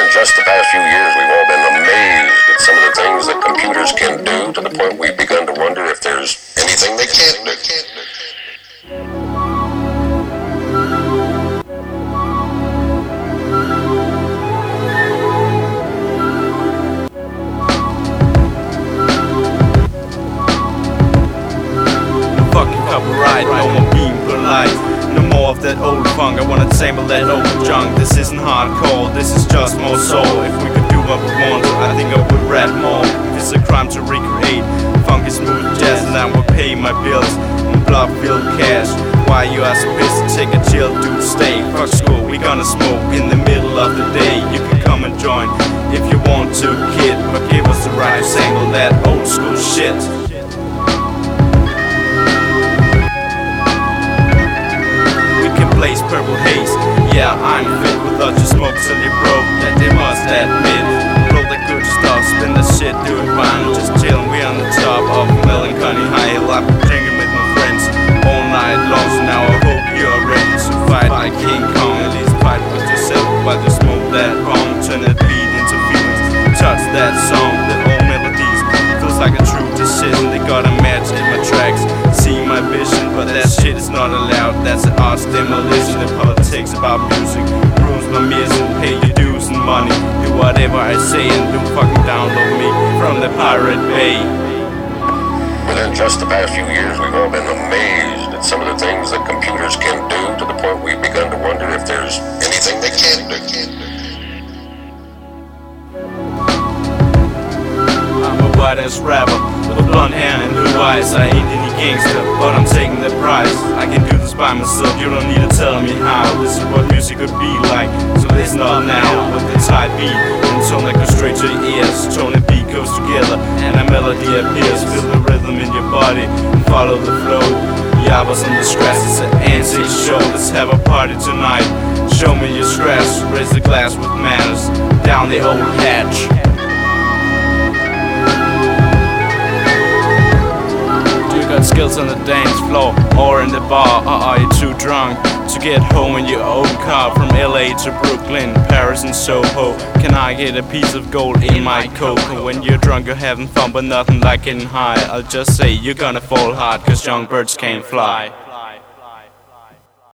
Within just the past few years, we've all been amazed at some of the things that computers can do to the point we've begun to wonder if there's anything they can't That old funk, I wanna sample that old junk. This isn't hardcore, this is just more soul. If we could do what we want, I think I would rap more. If it's a crime to recreate, funk funky smooth jazz, and I will pay my bills on blood filled cash. Why you so busy, take a chill, dude, stay. Fuck school, we gonna smoke in the middle of the day. You can come and join if you want to, kid, but give us the right to sample that old school shit. Purple haze. Yeah, I'm fit without your smoke till you broke. Yeah, they must admit. Roll the good stuff, spin the shit, do it fine. Just chillin', we on the top of melancholy high. I'm drinking with my friends all night long. So now I hope you're ready to fight like King Kong. At least fight with yourself while you smoke that bomb. Turn that beat into feelings. Touch that song, the old melodies. Feels like a true decision. They got a match in my tracks. See my vision, but that shit is not allowed. That's an demolition. The politics about music rules my mission. Pay your dues and money. Do whatever I say and don't fucking download me from the Pirate Bay. Within just the past few years, we've all been amazed at some of the things that computers can do to the point we've begun to wonder if there's anything they can't do. I'm a white ass rapper with hair and blue eyes. I ain't gangster, but I'm taking the prize. I can do this by myself, you don't need to tell me how. This is what music could be like. So listen up now with the tight beat and tone that goes straight to your ears. Tone and beat goes together and a melody appears. Feel the rhythm in your body and follow the flow. Yabbas on the scratch, it's an antique show. Let's have a party tonight. Show me your stress, raise the glass with manners. Down the old hatch. Skills on the dance floor or in the bar, are you too drunk to get home in your own car from LA to Brooklyn, Paris, and Soho? Can I get a piece of gold in my coke? When you're drunk, you're having fun, but nothing like getting high. I'll just say you're gonna fall hard, cause young birds can't fly.